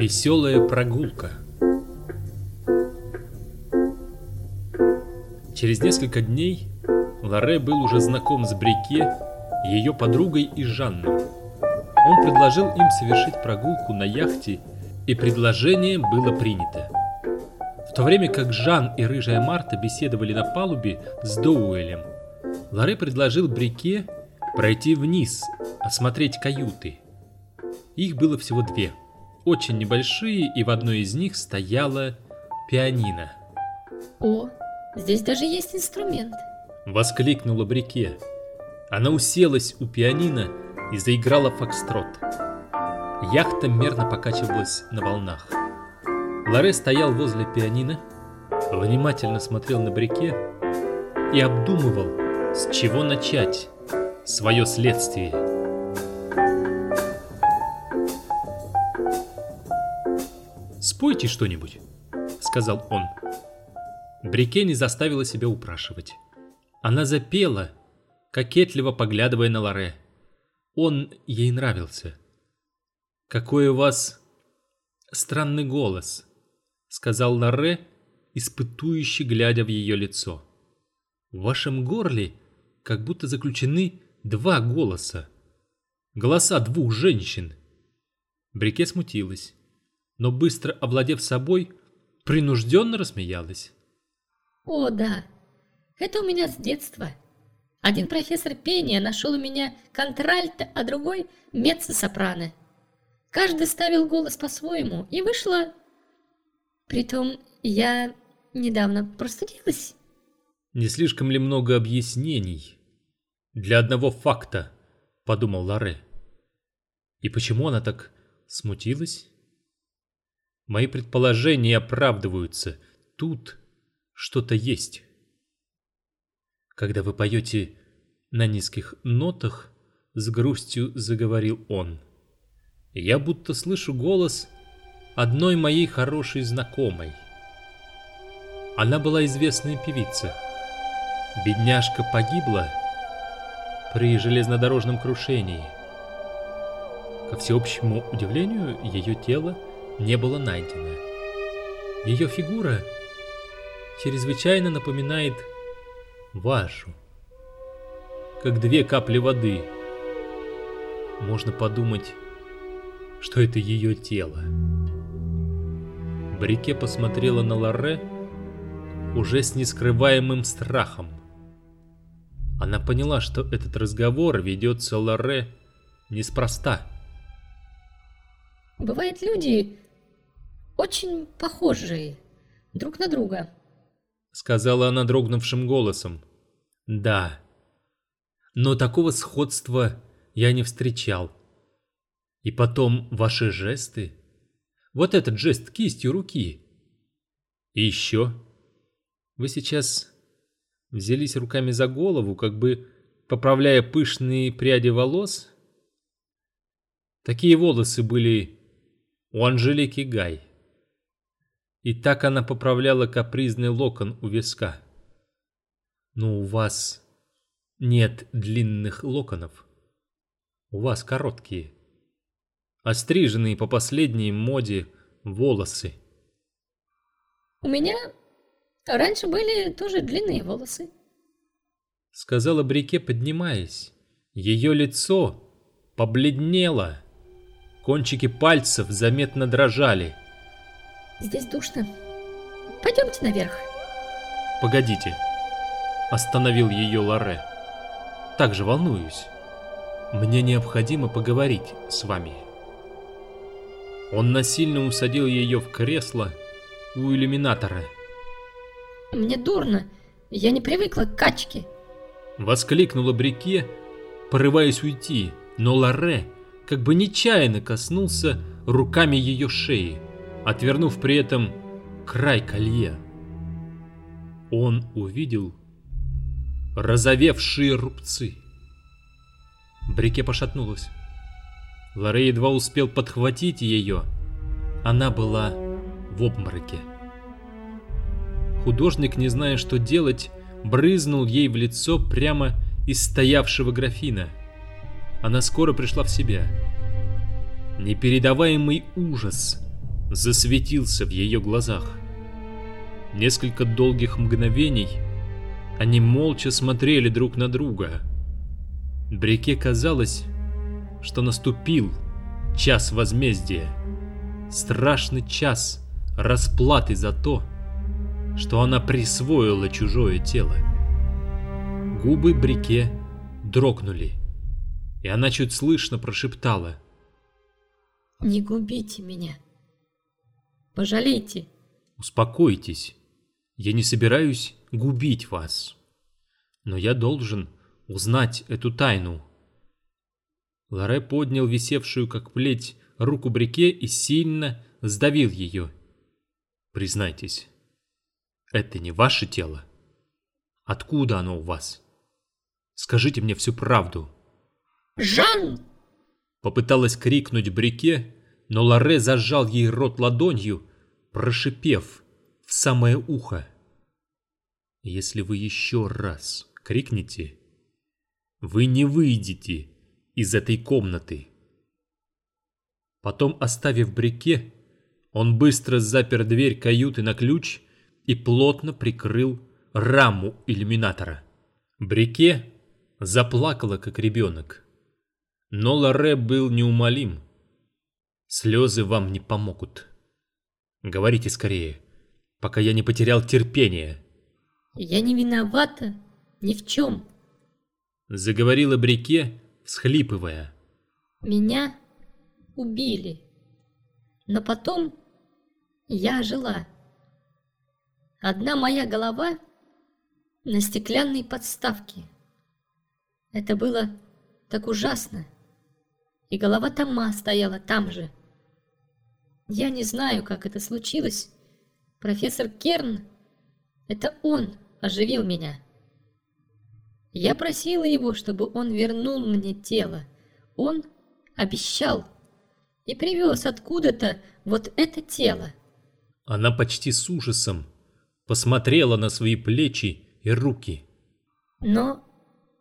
Веселая прогулка Через несколько дней Лоре был уже знаком с Брике, ее подругой и Жанной. Он предложил им совершить прогулку на яхте, и предложение было принято. В то время как Жан и Рыжая Марта беседовали на палубе с Доуэлем, Лоре предложил Брике пройти вниз, осмотреть каюты. Их было всего две, очень небольшие, и в одной из них стояла пианино. О, здесь даже есть инструмент. Воскликнула Брике. Она уселась у пианино и заиграла фокстрот. Яхта мерно покачивалась на волнах. Лоре стоял возле пианино, внимательно смотрел на Брике и обдумывал, с чего начать свое следствие. «Спойте что-нибудь», — сказал он. Брике не заставила себя упрашивать. Она запела, кокетливо поглядывая на Лоре. Он ей нравился. «Какой у вас странный голос», — сказал Лоре, испытующе глядя в ее лицо. «В вашем горле как будто заключены два голоса. Голоса двух женщин». Брике смутилась, но быстро овладев собой, принужденно рассмеялась. О, да, это у меня с детства. Один профессор пения нашел у меня контральто, а другой меццо-сопрано. Каждый ставил голос по-своему, и вышло... Притом я недавно простудилась. Не слишком ли много объяснений для одного факта, подумал Ларе. И почему она так смутилась? Мои предположения оправдываются. Тут что-то есть. Когда вы поете на низких нотах, с грустью заговорил он. Я будто слышу голос одной моей хорошей знакомой. Она была известная певица. Бедняжка погибла при железнодорожном крушении. Ко всеобщему удивлению, ее тело не было найдено. Ее фигура чрезвычайно напоминает вашу, как две капли воды. Можно подумать, что это ее тело. Брике посмотрела на Лорре уже с нескрываемым страхом. Она поняла, что этот разговор ведется Лорре неспроста. Бывают люди очень похожие друг на друга, сказала она дрогнувшим голосом. Да, но такого сходства я не встречал. И потом ваши жесты. Вот этот жест кистью руки. И еще. Вы сейчас взялись руками за голову, как бы поправляя пышные пряди волос. Такие волосы были у Анжелики Гай. И так она поправляла капризный локон у виска. Но у вас нет длинных локонов. У вас короткие остриженные по последней моде волосы. У меня раньше были тоже длинные волосы. Сказала Брике, поднимаясь. Ее лицо побледнело. Кончики пальцев заметно дрожали. Здесь душно. Пойдемте наверх. Погодите. Остановил ее Лоре. Так же волнуюсь. Мне необходимо поговорить с вами. Он насильно усадил ее в кресло у иллюминатора. «Мне дурно, я не привыкла к качке!» Воскликнула Брике, порываясь уйти, но Лоре как бы нечаянно коснулся руками ее шеи, отвернув при этом край колье. Он увидел разовевшие рубцы. Брике пошатнулась. Лоре едва успел подхватить ее. Она была в обмороке. Художник, не зная, что делать, брызнул ей в лицо прямо из стоявшего графина. Она скоро пришла в себя. Непередаваемый ужас засветился в ее глазах. Несколько долгих мгновений они молча смотрели друг на друга. Брике казалось, что наступил час возмездия, страшный час расплаты за то, что она присвоила чужое тело. Губы Брике дрогнули, и она чуть слышно прошептала. «Не губите меня. Пожалейте». «Успокойтесь. Я не собираюсь губить вас. Но я должен узнать эту тайну». Лоре поднял висевшую как плеть руку Брике и сильно сдавил ее. «Признайтесь, это не ваше тело? Откуда оно у вас? Скажите мне всю правду». «Жан!» Попыталась крикнуть Брике, но Лоре зажал ей рот ладонью, прошипев в самое ухо. «Если вы еще раз крикнете, вы не выйдете из этой комнаты». Потом, оставив Брике, он быстро запер дверь каюты на ключ и плотно прикрыл раму иллюминатора. Брике заплакала, как ребенок. Но Лоре был неумолим. Слезы вам не помогут. Говорите скорее, пока я не потерял терпение. Я не виновата ни в чем. Заговорила Брике, всхлипывая. Меня убили. Но потом я жила. Одна моя голова на стеклянной подставке. Это было так ужасно и голова Тома стояла там же. Я не знаю, как это случилось. Профессор Керн, это он оживил меня. Я просила его, чтобы он вернул мне тело. Он обещал и привез откуда-то вот это тело. Она почти с ужасом посмотрела на свои плечи и руки. Но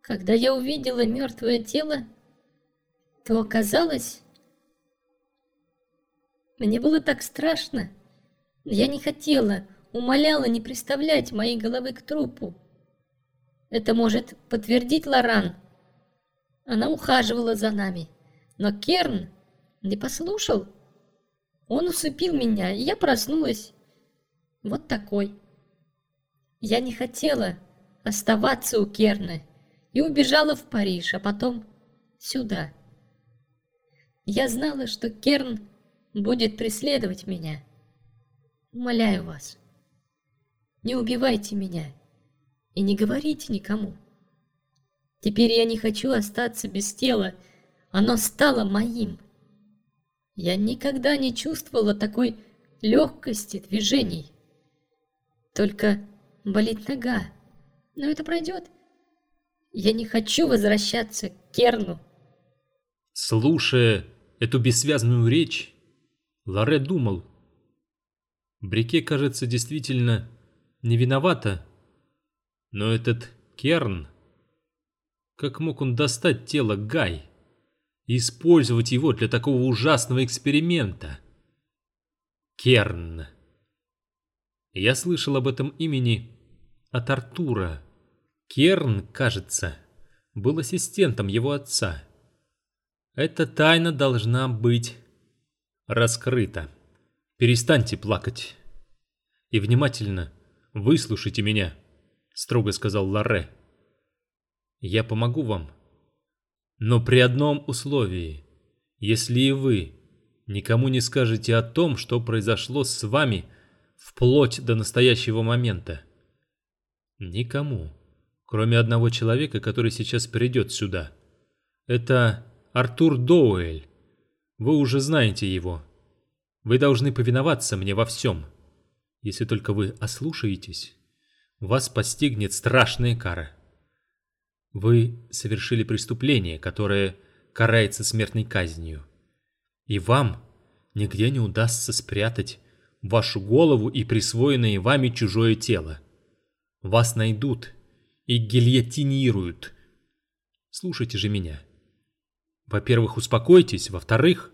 когда я увидела мертвое тело, то оказалось... Мне было так страшно. Я не хотела, умоляла не приставлять моей головы к трупу. Это может подтвердить Лоран. Она ухаживала за нами. Но Керн не послушал. Он усыпил меня, и я проснулась. Вот такой. Я не хотела оставаться у Керна и убежала в Париж, а потом сюда. Я знала, что Керн будет преследовать меня. Умоляю вас, не убивайте меня и не говорите никому. Теперь я не хочу остаться без тела, оно стало моим. Я никогда не чувствовала такой легкости движений. Только болит нога, но это пройдет. Я не хочу возвращаться к Керну. Слушая эту бессвязную речь, Лоре думал. Брике, кажется, действительно не виновата. Но этот Керн... Как мог он достать тело Гай и использовать его для такого ужасного эксперимента? Керн. Я слышал об этом имени от Артура. Керн, кажется, был ассистентом его отца. Эта тайна должна быть раскрыта. Перестаньте плакать. И внимательно выслушайте меня, строго сказал Ларе. Я помогу вам, но при одном условии. Если и вы никому не скажете о том, что произошло с вами вплоть до настоящего момента. Никому, кроме одного человека, который сейчас придет сюда. Это Артур Доуэль. Вы уже знаете его. Вы должны повиноваться мне во всем. Если только вы ослушаетесь, вас постигнет страшная кара. Вы совершили преступление, которое карается смертной казнью. И вам нигде не удастся спрятать вашу голову и присвоенное вами чужое тело. Вас найдут и гильотинируют. Слушайте же меня. Во-первых, успокойтесь. Во-вторых,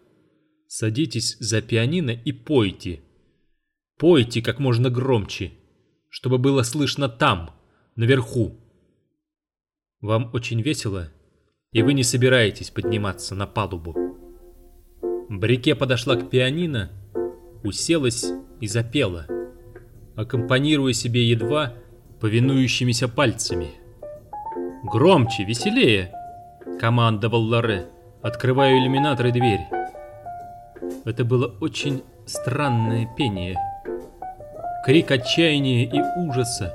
Садитесь за пианино и пойте. Пойте как можно громче, чтобы было слышно там, наверху. Вам очень весело, и вы не собираетесь подниматься на палубу. Брике подошла к пианино, уселась и запела, аккомпанируя себе едва повинующимися пальцами. «Громче, веселее!» — командовал Лоре, открывая иллюминатор и дверь. Это было очень странное пение. Крик отчаяния и ужаса,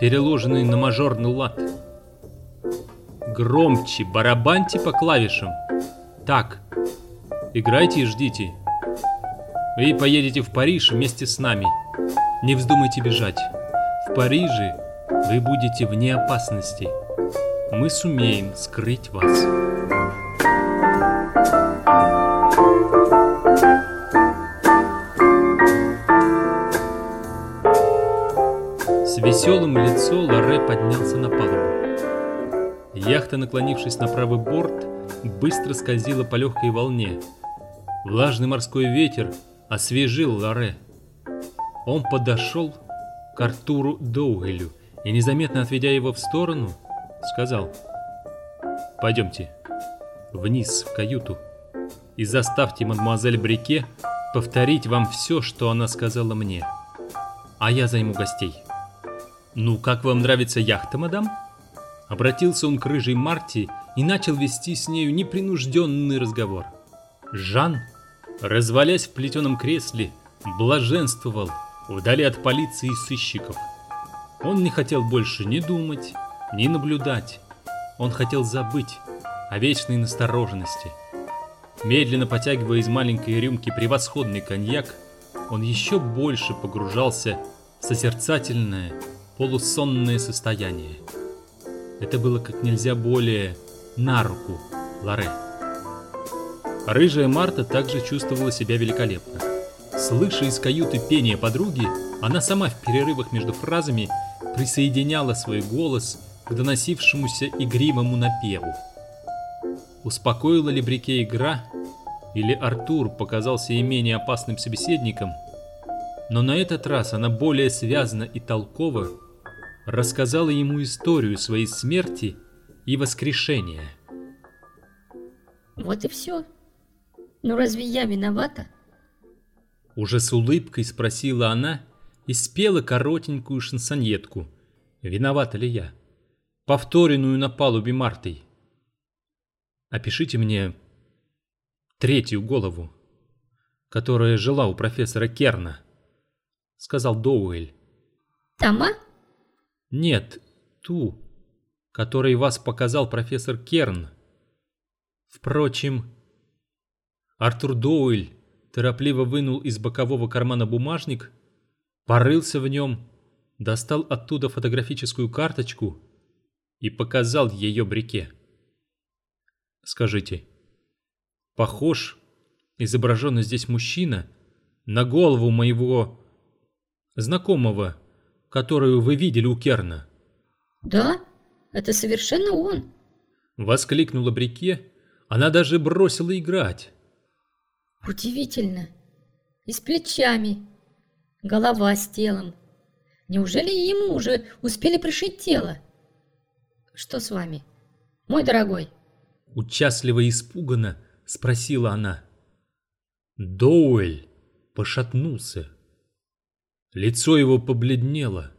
переложенный на мажорный лад. Громче, барабаньте по клавишам. Так, играйте и ждите. Вы поедете в Париж вместе с нами. Не вздумайте бежать. В Париже вы будете вне опасности. Мы сумеем скрыть вас. Веселым лицо Лоре поднялся на палубу. Яхта, наклонившись на правый борт, быстро скользила по легкой волне. Влажный морской ветер освежил Лоре. Он подошел к Артуру Доуэлю и, незаметно отведя его в сторону, сказал «Пойдемте вниз в каюту и заставьте мадемуазель Брике повторить вам все, что она сказала мне, а я займу гостей». «Ну, как вам нравится яхта, мадам?» Обратился он к рыжей Марти и начал вести с нею непринужденный разговор. Жан, развалясь в плетеном кресле, блаженствовал вдали от полиции и сыщиков. Он не хотел больше ни думать, ни наблюдать. Он хотел забыть о вечной настороженности. Медленно потягивая из маленькой рюмки превосходный коньяк, он еще больше погружался в созерцательное, полусонное состояние. Это было как нельзя более на руку Лоре. Рыжая Марта также чувствовала себя великолепно. Слыша из каюты пение подруги, она сама в перерывах между фразами присоединяла свой голос к доносившемуся игривому напеву. Успокоила ли Брике игра, или Артур показался ей менее опасным собеседником, но на этот раз она более связана и толкова рассказала ему историю своей смерти и воскрешения. Вот и все. Ну разве я виновата? Уже с улыбкой спросила она и спела коротенькую шансонетку. Виновата ли я? Повторенную на палубе Мартой. Опишите мне третью голову, которая жила у профессора Керна, сказал Доуэль. Тома? Нет, ту, которой вас показал профессор Керн. Впрочем, Артур Доуэль торопливо вынул из бокового кармана бумажник, порылся в нем, достал оттуда фотографическую карточку и показал ее Брике. Скажите, похож изображенный здесь мужчина на голову моего знакомого которую вы видели у Керна?» «Да, это совершенно он!» Воскликнула Брике. Она даже бросила играть. «Удивительно! И с плечами, голова с телом. Неужели ему уже успели пришить тело? Что с вами, мой дорогой?» Участливо и испуганно спросила она. Доуэль пошатнулся. Лицо его побледнело.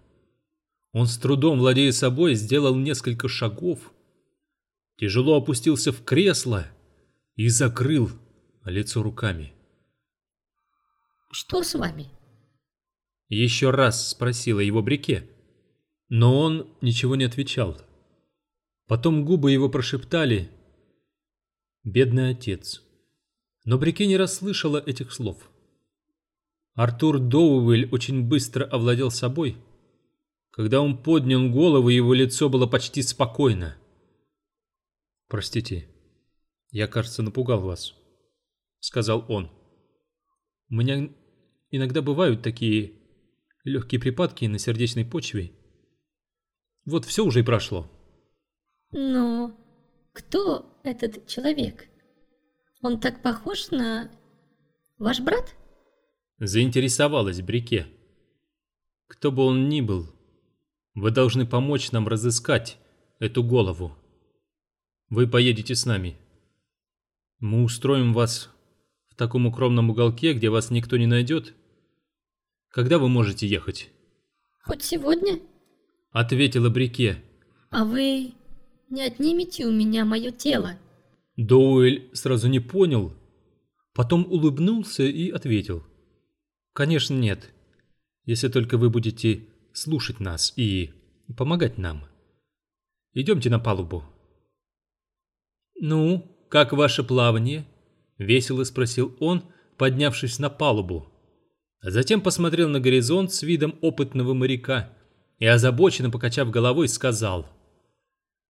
Он с трудом, владея собой, сделал несколько шагов, тяжело опустился в кресло и закрыл лицо руками. «Что с вами?» Еще раз спросила его Брике, но он ничего не отвечал. Потом губы его прошептали «Бедный отец». Но Брике не расслышала этих слов. Артур Доуэль очень быстро овладел собой. Когда он поднял голову, его лицо было почти спокойно. «Простите, я, кажется, напугал вас», — сказал он. «У меня иногда бывают такие легкие припадки на сердечной почве. Вот все уже и прошло». «Но кто этот человек? Он так похож на Ваш брат? Заинтересовалась Брике. Кто бы он ни был, вы должны помочь нам разыскать эту голову. Вы поедете с нами. Мы устроим вас в таком укромном уголке, где вас никто не найдет. Когда вы можете ехать? Хоть сегодня? Ответила Брике. А вы не отнимете у меня мое тело? Доуэль сразу не понял, потом улыбнулся и ответил. Конечно, нет. Если только вы будете слушать нас и помогать нам. Идемте на палубу. «Ну, как ваше плавание?» — весело спросил он, поднявшись на палубу. Затем посмотрел на горизонт с видом опытного моряка и, озабоченно покачав головой, сказал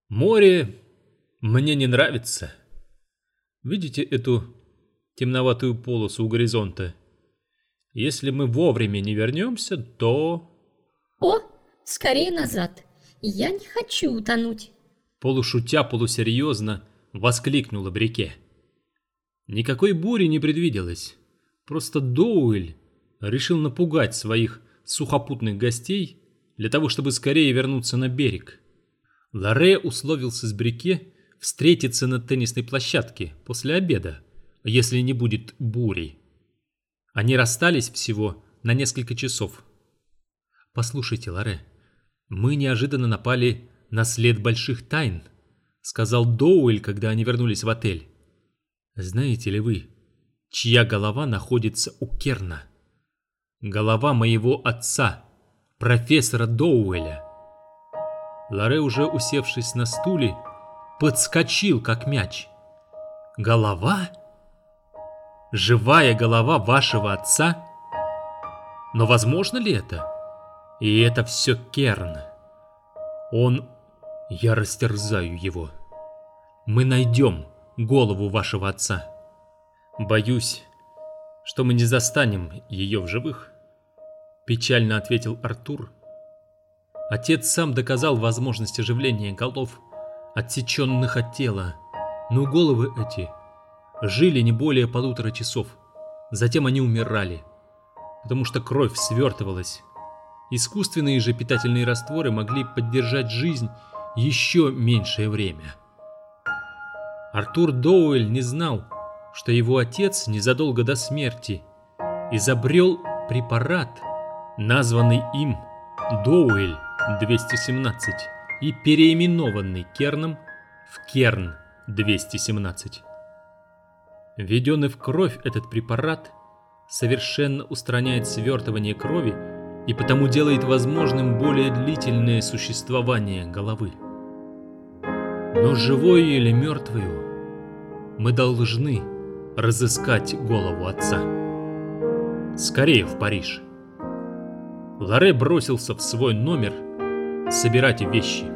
«Море мне не нравится. Видите эту темноватую полосу у горизонта? Если мы вовремя не вернемся, то...» «О, скорее назад! Я не хочу утонуть!» Полушутя, полусерьезно воскликнула Брике. Никакой бури не предвиделось. Просто Доуэль решил напугать своих сухопутных гостей для того, чтобы скорее вернуться на берег. Ларе условился с Брике встретиться на теннисной площадке после обеда, если не будет бури. Они расстались всего на несколько часов. «Послушайте, Ларе, мы неожиданно напали на след больших тайн», сказал Доуэль, когда они вернулись в отель. «Знаете ли вы, чья голова находится у Керна?» «Голова моего отца, профессора Доуэля». Ларе, уже усевшись на стуле, подскочил, как мяч. «Голова? Живая голова вашего отца? Но возможно ли это? И это все Керн. Он я растерзаю его. Мы найдем голову вашего отца. Боюсь, что мы не застанем ее в живых. Печально ответил Артур. Отец сам доказал возможность оживления голов, отсеченных от тела, но головы эти жили не более полутора часов. Затем они умирали, потому что кровь свертывалась. Искусственные же питательные растворы могли поддержать жизнь еще меньшее время. Артур Доуэль не знал, что его отец незадолго до смерти изобрел препарат, названный им Доуэль 217 и переименованный Керном в Керн 217. Введенный в кровь этот препарат совершенно устраняет свертывание крови и потому делает возможным более длительное существование головы. Но живой или мертвую мы должны разыскать голову отца. Скорее в Париж. Ларе бросился в свой номер собирать вещи.